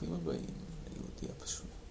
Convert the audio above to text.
ברוכים הבאים ליהודי הפשוט.